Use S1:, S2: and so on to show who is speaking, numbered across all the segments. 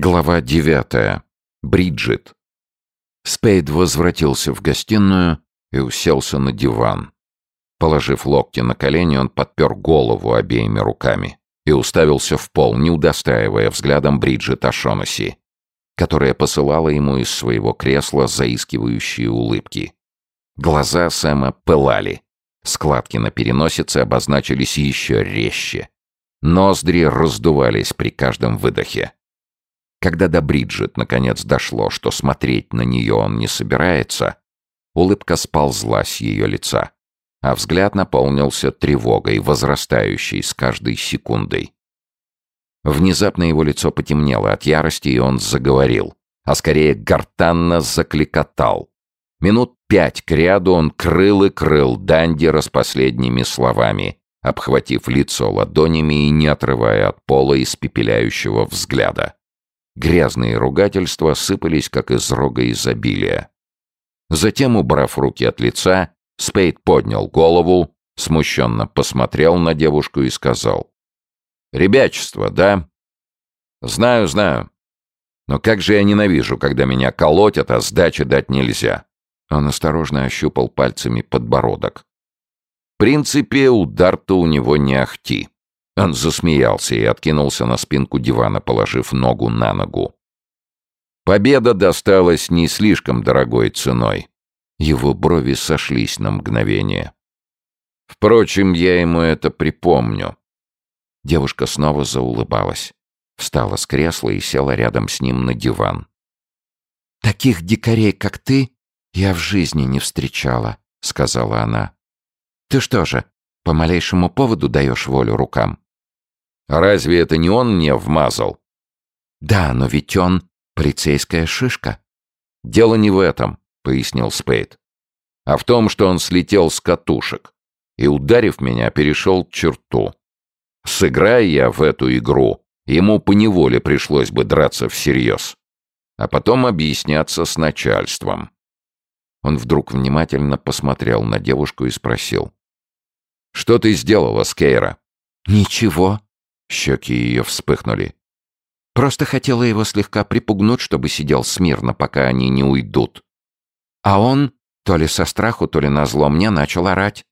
S1: Глава девятая. Бриджит. Спейд возвратился в гостиную и уселся на диван. Положив локти на колени, он подпер голову обеими руками и уставился в пол, не удостаивая взглядом Бриджит Ашонаси, которая посылала ему из своего кресла заискивающие улыбки. Глаза Сэма пылали. Складки на переносице обозначились еще резче. Ноздри раздувались при каждом выдохе. Когда до Бриджит наконец дошло, что смотреть на нее он не собирается, улыбка сползла с ее лица, а взгляд наполнился тревогой, возрастающей с каждой секундой. Внезапно его лицо потемнело от ярости, и он заговорил, а скорее гортанно закликотал. Минут пять кряду он крыл и крыл Данди распоследними словами, обхватив лицо ладонями и не отрывая от пола испепеляющего взгляда. Грязные ругательства сыпались, как из рога изобилия. Затем, убрав руки от лица, Спейд поднял голову, смущенно посмотрел на девушку и сказал. «Ребячество, да?» «Знаю, знаю. Но как же я ненавижу, когда меня колотят, а сдачи дать нельзя». Он осторожно ощупал пальцами подбородок. В принципе, удар-то у него не ахти. Он засмеялся и откинулся на спинку дивана, положив ногу на ногу. Победа досталась не слишком дорогой ценой. Его брови сошлись на мгновение. Впрочем, я ему это припомню. Девушка снова заулыбалась. Встала с кресла и села рядом с ним на диван. «Таких дикарей, как ты, я в жизни не встречала», — сказала она. «Ты что же, по малейшему поводу даешь волю рукам?» Разве это не он мне вмазал? Да, но ведь он полицейская шишка. Дело не в этом, пояснил Спейд, а в том, что он слетел с катушек и, ударив меня, перешел черту. Сыграя я в эту игру, ему поневоле пришлось бы драться всерьез, а потом объясняться с начальством. Он вдруг внимательно посмотрел на девушку и спросил. «Что ты сделала, Скейра?» «Ничего», Щеки ее вспыхнули. Просто хотела его слегка припугнуть, чтобы сидел смирно, пока они не уйдут. А он, то ли со страху, то ли назло мне, начал орать.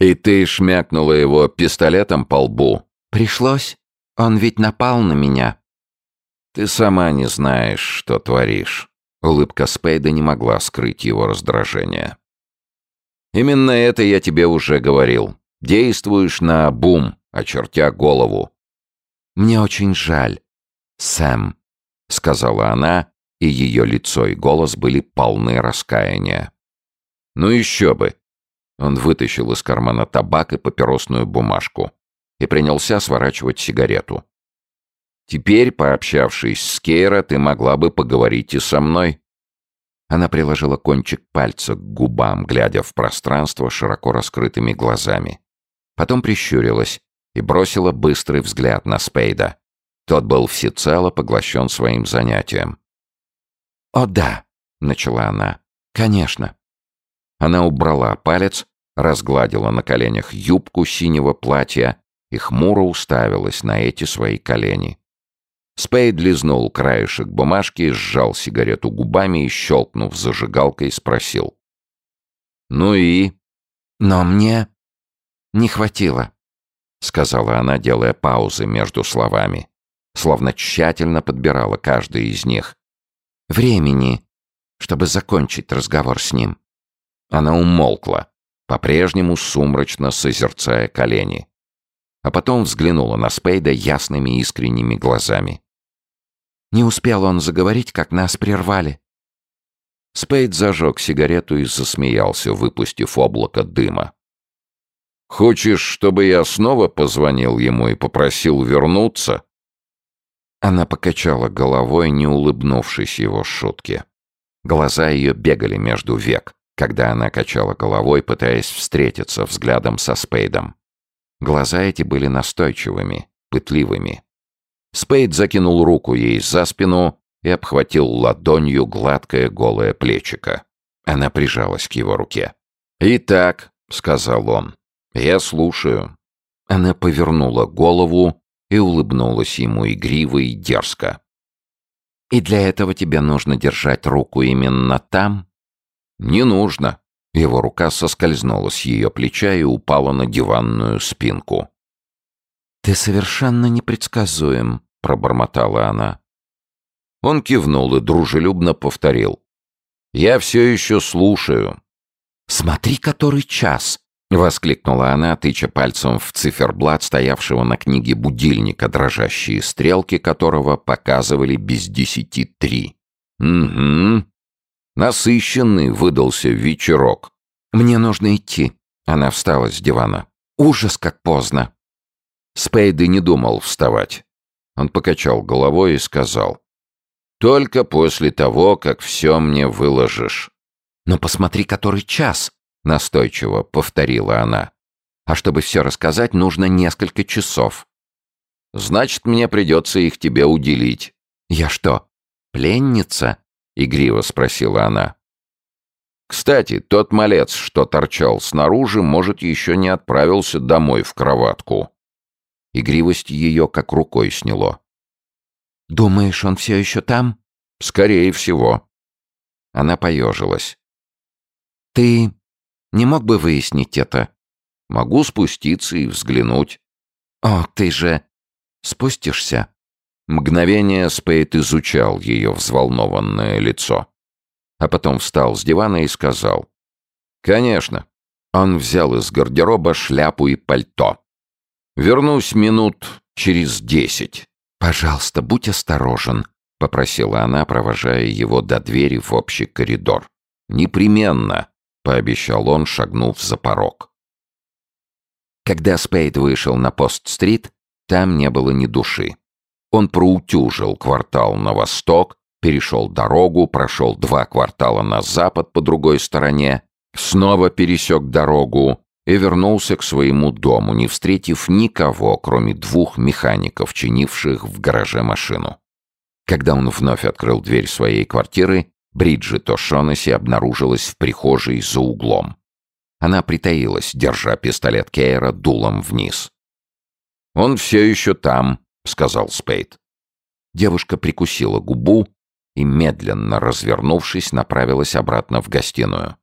S1: «И ты шмякнула его пистолетом по лбу?» «Пришлось. Он ведь напал на меня». «Ты сама не знаешь, что творишь». Улыбка Спейда не могла скрыть его раздражение. «Именно это я тебе уже говорил. Действуешь на бум, очертя голову. «Мне очень жаль, Сэм», — сказала она, и ее лицо и голос были полны раскаяния. «Ну еще бы!» Он вытащил из кармана табак и папиросную бумажку и принялся сворачивать сигарету. «Теперь, пообщавшись с Кейра, ты могла бы поговорить и со мной». Она приложила кончик пальца к губам, глядя в пространство широко раскрытыми глазами. Потом прищурилась и бросила быстрый взгляд на Спейда. Тот был всецело поглощен своим занятием. «О да», — начала она, — «конечно». Она убрала палец, разгладила на коленях юбку синего платья и хмуро уставилась на эти свои колени. Спейд лизнул краешек бумажки, сжал сигарету губами и, щелкнув зажигалкой, спросил. «Ну и?» «Но мне не хватило. — сказала она, делая паузы между словами, словно тщательно подбирала каждый из них. «Времени, чтобы закончить разговор с ним». Она умолкла, по-прежнему сумрачно созерцая колени. А потом взглянула на Спейда ясными искренними глазами. Не успел он заговорить, как нас прервали. Спейд зажег сигарету и засмеялся, выпустив облако дыма. Хочешь, чтобы я снова позвонил ему и попросил вернуться?» Она покачала головой, не улыбнувшись его шутке. Глаза ее бегали между век, когда она качала головой, пытаясь встретиться взглядом со Спейдом. Глаза эти были настойчивыми, пытливыми. Спейд закинул руку ей за спину и обхватил ладонью гладкое голое плечико. Она прижалась к его руке. «Итак», — сказал он, «Я слушаю». Она повернула голову и улыбнулась ему игриво и дерзко. И для этого тебе нужно держать руку именно там? Не нужно. Его рука соскользнула с ее плеча и упала на диванную спинку. «Ты совершенно непредсказуем», — пробормотала она. Он кивнул и дружелюбно повторил. «Я все еще слушаю». «Смотри, который час!» — воскликнула она, тыча пальцем в циферблат, стоявшего на книге будильника, дрожащие стрелки которого показывали без десяти три. «Угу. Насыщенный выдался вечерок. Мне нужно идти». Она встала с дивана. «Ужас, как поздно!» Спейды не думал вставать. Он покачал головой и сказал. «Только после того, как все мне выложишь». «Но посмотри, который час!» — настойчиво повторила она. «А чтобы все рассказать, нужно несколько часов». «Значит, мне придется их тебе уделить». «Я что, пленница?» — игриво спросила она. «Кстати, тот малец, что торчал снаружи, может, еще не отправился домой в кроватку». Игривость ее как рукой сняло. «Думаешь, он все еще там?» «Скорее всего». Она поежилась. «Ты не мог бы выяснить это?» «Могу спуститься и взглянуть». «О, ты же спустишься?» Мгновение Спейт изучал ее взволнованное лицо. А потом встал с дивана и сказал. «Конечно». Он взял из гардероба шляпу и пальто. Вернусь минут через десять. Пожалуйста, будь осторожен, попросила она, провожая его до двери в общий коридор. Непременно, пообещал он, шагнув за порог. Когда Спейд вышел на Пост-стрит, там не было ни души. Он проутюжил квартал на восток, перешел дорогу, прошел два квартала на запад по другой стороне, снова пересек дорогу и вернулся к своему дому, не встретив никого, кроме двух механиков, чинивших в гараже машину. Когда он вновь открыл дверь своей квартиры, Бриджит О'Шонесси обнаружилась в прихожей за углом. Она притаилась, держа пистолет Кейра дулом вниз. «Он все еще там», — сказал Спейд. Девушка прикусила губу и, медленно развернувшись, направилась обратно в гостиную.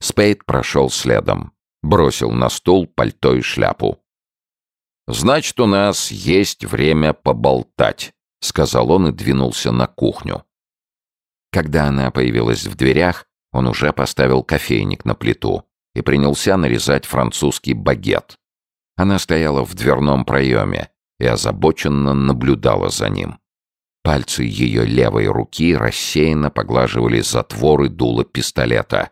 S1: Спейд прошел следом. Бросил на стол пальто и шляпу. «Значит, у нас есть время поболтать», — сказал он и двинулся на кухню. Когда она появилась в дверях, он уже поставил кофейник на плиту и принялся нарезать французский багет. Она стояла в дверном проеме и озабоченно наблюдала за ним. Пальцы ее левой руки рассеянно поглаживали затворы дула пистолета,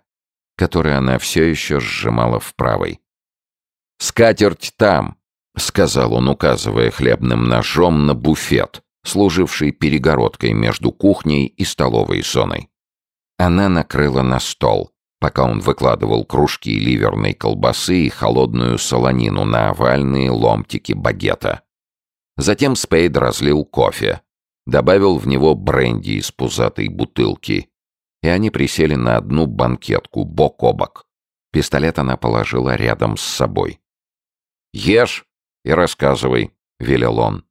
S1: который она все еще сжимала в правой. «Скатерть там!» — сказал он, указывая хлебным ножом на буфет, служивший перегородкой между кухней и столовой зоной. Она накрыла на стол, пока он выкладывал кружки ливерной колбасы и холодную солонину на овальные ломтики багета. Затем Спейд разлил кофе, добавил в него бренди из пузатой бутылки и они присели на одну банкетку, бок о бок. Пистолет она положила рядом с собой. «Ешь и рассказывай», — велел он.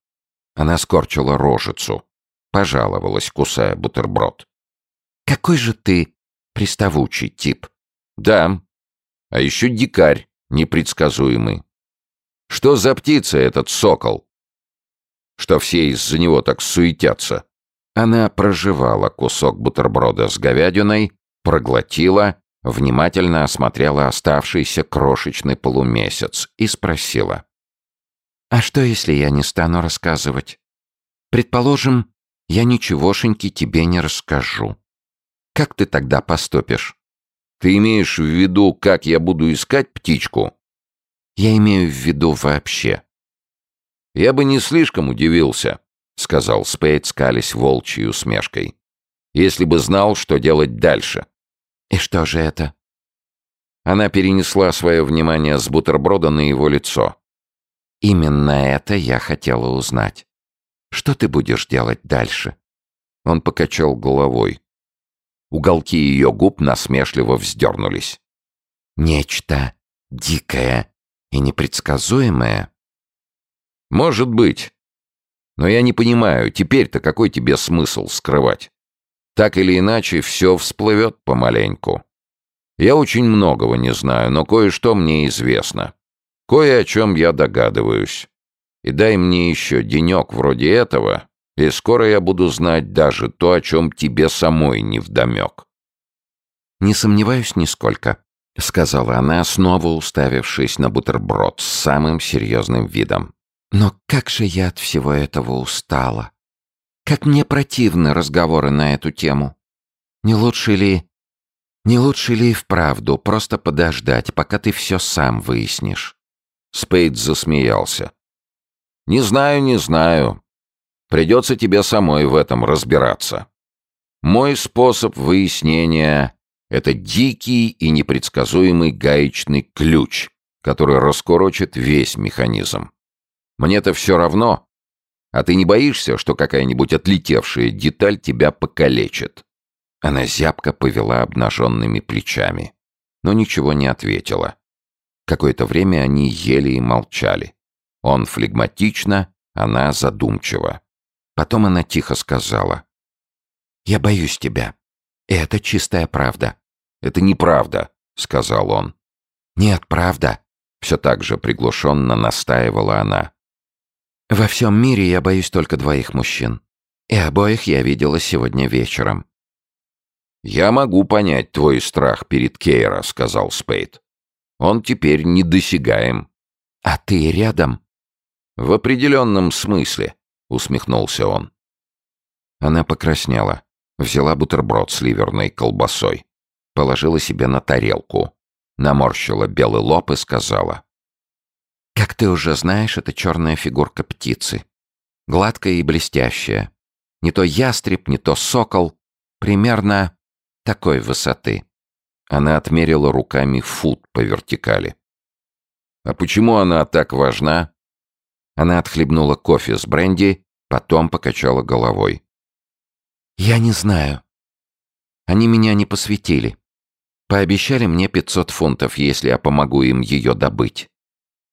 S1: Она скорчила рожицу, пожаловалась, кусая бутерброд. «Какой же ты приставучий тип!» «Да, а еще дикарь, непредсказуемый. Что за птица этот сокол? Что все из-за него так суетятся?» Она прожевала кусок бутерброда с говядиной, проглотила, внимательно осмотрела оставшийся крошечный полумесяц и спросила. «А что, если я не стану рассказывать? Предположим, я ничегошеньки тебе не расскажу. Как ты тогда поступишь? Ты имеешь в виду, как я буду искать птичку? Я имею в виду вообще. Я бы не слишком удивился, — сказал Спейд, скались волчьей усмешкой. «Если бы знал, что делать дальше». «И что же это?» Она перенесла свое внимание с бутерброда на его лицо. «Именно это я хотела узнать. Что ты будешь делать дальше?» Он покачал головой. Уголки ее губ насмешливо вздернулись. «Нечто дикое и непредсказуемое?» «Может быть. Но я не понимаю, теперь-то какой тебе смысл скрывать? Так или иначе, все всплывет помаленьку. Я очень многого не знаю, но кое-что мне известно. Кое о чем я догадываюсь. И дай мне еще денек вроде этого, и скоро я буду знать даже то, о чем тебе самой не вдомек.
S2: «Не сомневаюсь нисколько», — сказала она, снова уставившись на бутерброд с самым серьезным видом. «Но как же я от всего этого устала! Как мне противны разговоры на эту тему! Не лучше ли... Не лучше ли и вправду просто подождать, пока ты все сам выяснишь?»
S1: Спейд засмеялся. «Не знаю, не знаю. Придется тебе самой в этом разбираться. Мой способ выяснения — это дикий и непредсказуемый гаечный ключ, который раскорочит весь механизм. Мне-то все равно. А ты не боишься, что какая-нибудь отлетевшая деталь тебя покалечит?»
S2: Она зябко повела обнаженными плечами, но ничего не ответила. Какое-то время они ели и молчали. Он флегматично, она задумчиво. Потом она тихо сказала. «Я боюсь тебя. И это чистая правда».
S1: «Это неправда», — сказал он.
S2: «Нет, правда», — все так же приглушенно настаивала она. «Во всем мире я боюсь только двоих мужчин. И обоих я видела сегодня вечером».
S1: «Я могу понять твой страх перед Кейра», — сказал Спейд. «Он теперь недосягаем».
S2: «А ты рядом?»
S1: «В определенном смысле», — усмехнулся он.
S2: Она покраснела, взяла бутерброд с ливерной колбасой, положила себе на тарелку, наморщила белый лоб и сказала. «Как ты уже знаешь, это черная фигурка птицы. Гладкая и блестящая. Не то ястреб, не то сокол. Примерно такой высоты».
S1: Она отмерила руками фут по вертикали. «А почему она так важна?»
S2: Она отхлебнула кофе с бренди, потом покачала головой. «Я не знаю. Они меня не посвятили. Пообещали мне 500 фунтов, если я помогу им ее добыть.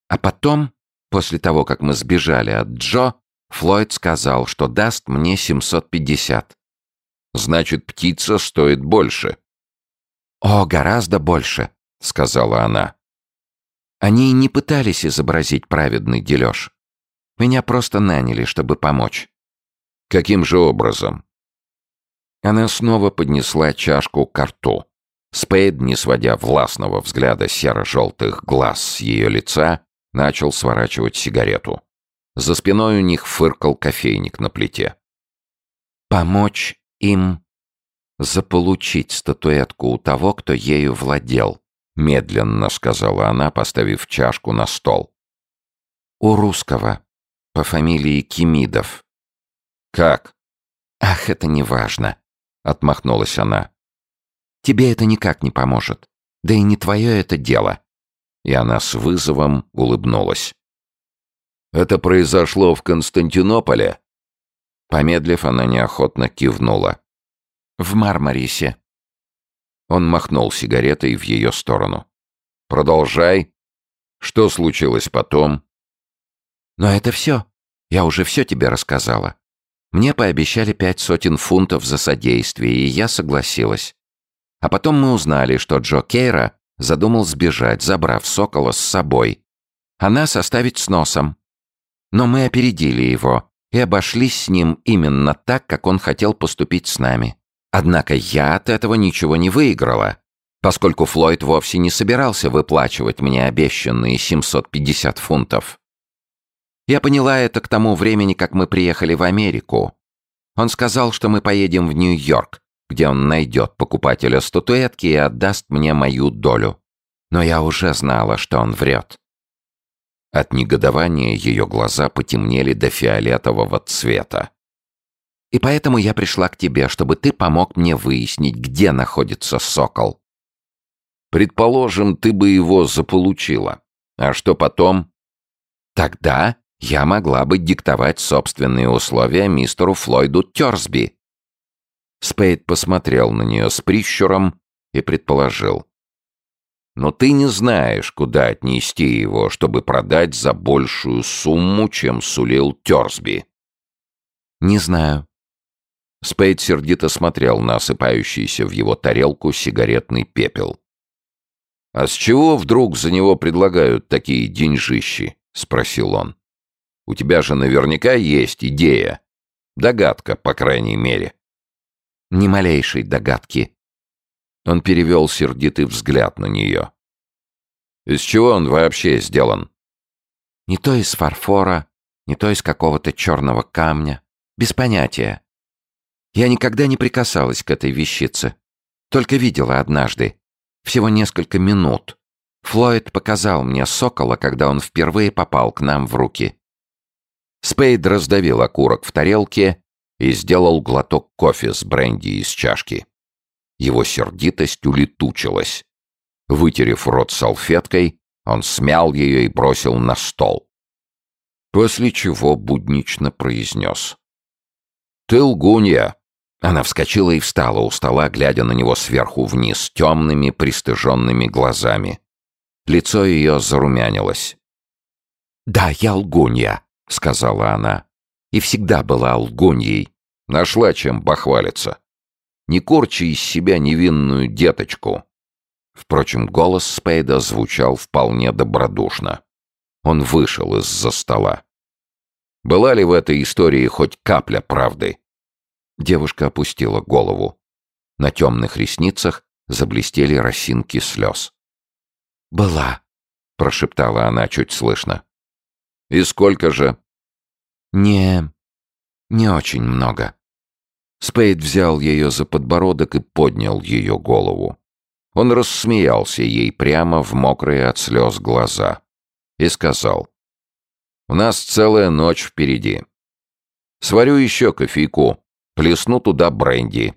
S2: А потом, после того, как мы сбежали от Джо, Флойд сказал, что даст мне 750.
S1: Значит, птица стоит больше.
S2: «О, гораздо больше», — сказала она. Они не пытались изобразить праведный дележ. Меня просто наняли, чтобы помочь».
S1: «Каким же образом?»
S2: Она снова поднесла чашку к рту. Спейд, не сводя властного взгляда серо-желтых глаз с ее лица, начал сворачивать сигарету. За спиной у них фыркал кофейник на плите. «Помочь им заполучить статуэтку у того, кто ею владел», медленно сказала она, поставив чашку на стол. «У русского, по фамилии Кимидов.
S1: «Как?»
S2: «Ах, это не важно», — отмахнулась она. «Тебе это никак не поможет. Да и не твое это дело».
S1: И она с вызовом улыбнулась. «Это произошло в Константинополе?»
S2: Помедлив, она неохотно кивнула. «В Мармарисе».
S1: Он махнул сигаретой в ее сторону. «Продолжай. Что случилось потом?»
S2: Но это все. Я уже все тебе рассказала. Мне пообещали пять сотен фунтов за содействие, и я согласилась. А потом мы узнали, что Джо Кейра задумал сбежать, забрав Сокола с собой. А нас оставить с носом. Но мы опередили его и обошлись с ним именно так, как он хотел поступить с нами. Однако я от этого ничего не выиграла, поскольку Флойд вовсе не собирался выплачивать мне обещанные 750 фунтов. Я поняла это к тому времени, как мы приехали в Америку. Он сказал, что мы поедем в Нью-Йорк, где он найдет покупателя статуэтки и отдаст мне мою долю. Но я уже знала, что он врет.
S1: От негодования ее глаза потемнели до фиолетового цвета.
S2: И поэтому я пришла к тебе, чтобы ты помог мне выяснить, где находится сокол.
S1: Предположим, ты бы его заполучила. А что потом?
S2: Тогда я могла бы диктовать собственные условия мистеру Флойду Тёрсби.
S1: Спейд посмотрел на нее с прищуром и предположил. «Но ты не знаешь, куда отнести его, чтобы продать за большую сумму, чем сулил Тёрсби».
S2: «Не знаю».
S1: Спейд сердито смотрел на осыпающийся в его тарелку сигаретный пепел. «А с чего вдруг за него предлагают такие деньжищи?» — спросил он. «У тебя же наверняка есть идея. Догадка, по крайней мере».
S2: «Ни малейшей догадки».
S1: Он перевел сердитый взгляд на нее. «Из чего он вообще сделан?»
S2: «Не то из фарфора, не то из какого-то черного камня. Без понятия. Я никогда не прикасалась к этой вещице. Только видела однажды. Всего несколько минут. Флойд показал мне сокола, когда он впервые попал к нам в руки.
S1: Спейд раздавил окурок в тарелке и сделал глоток кофе с бренди из чашки. Его сердитость улетучилась. Вытерев рот салфеткой, он смял ее и бросил на стол. После чего буднично произнес. «Ты лгунья!» Она вскочила и встала у стола, глядя на него сверху вниз, темными, пристыженными глазами. Лицо ее зарумянилось.
S2: «Да, я лгунья», — сказала она. «И всегда была лгуньей.
S1: Нашла чем бахвалиться. Не корчи из себя невинную деточку». Впрочем, голос Спейда звучал вполне добродушно. Он вышел из-за стола. Была ли в этой истории хоть капля правды? Девушка опустила голову. На темных ресницах заблестели росинки слез.
S2: «Была», — прошептала она чуть слышно.
S1: «И сколько же?»
S2: «Не... не очень много».
S1: Спейд взял ее за подбородок и поднял ее голову. Он рассмеялся ей прямо в мокрые от слез глаза и сказал, «У нас целая ночь впереди. Сварю еще кофейку, плесну туда бренди,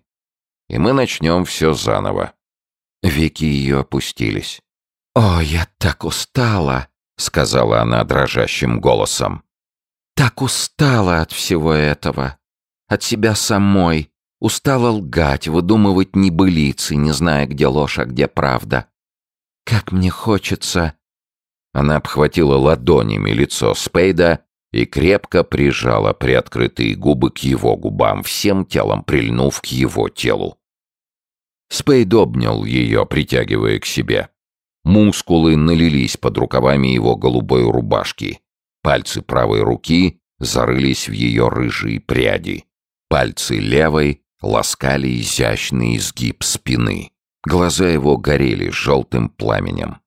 S1: и мы начнем все заново». Веки ее опустились.
S2: «О, я так устала!» — сказала она дрожащим голосом. «Так устала от всего этого. От себя самой. Устала лгать, выдумывать небылицы, не зная, где ложь, а где правда. Как мне хочется...»
S1: Она обхватила ладонями лицо Спейда и крепко прижала приоткрытые губы к его губам, всем телом прильнув к его телу. Спейд обнял ее, притягивая к себе. Мускулы налились под рукавами его голубой рубашки. Пальцы правой руки зарылись в ее рыжие пряди. Пальцы левой ласкали изящный изгиб спины. Глаза его горели желтым пламенем.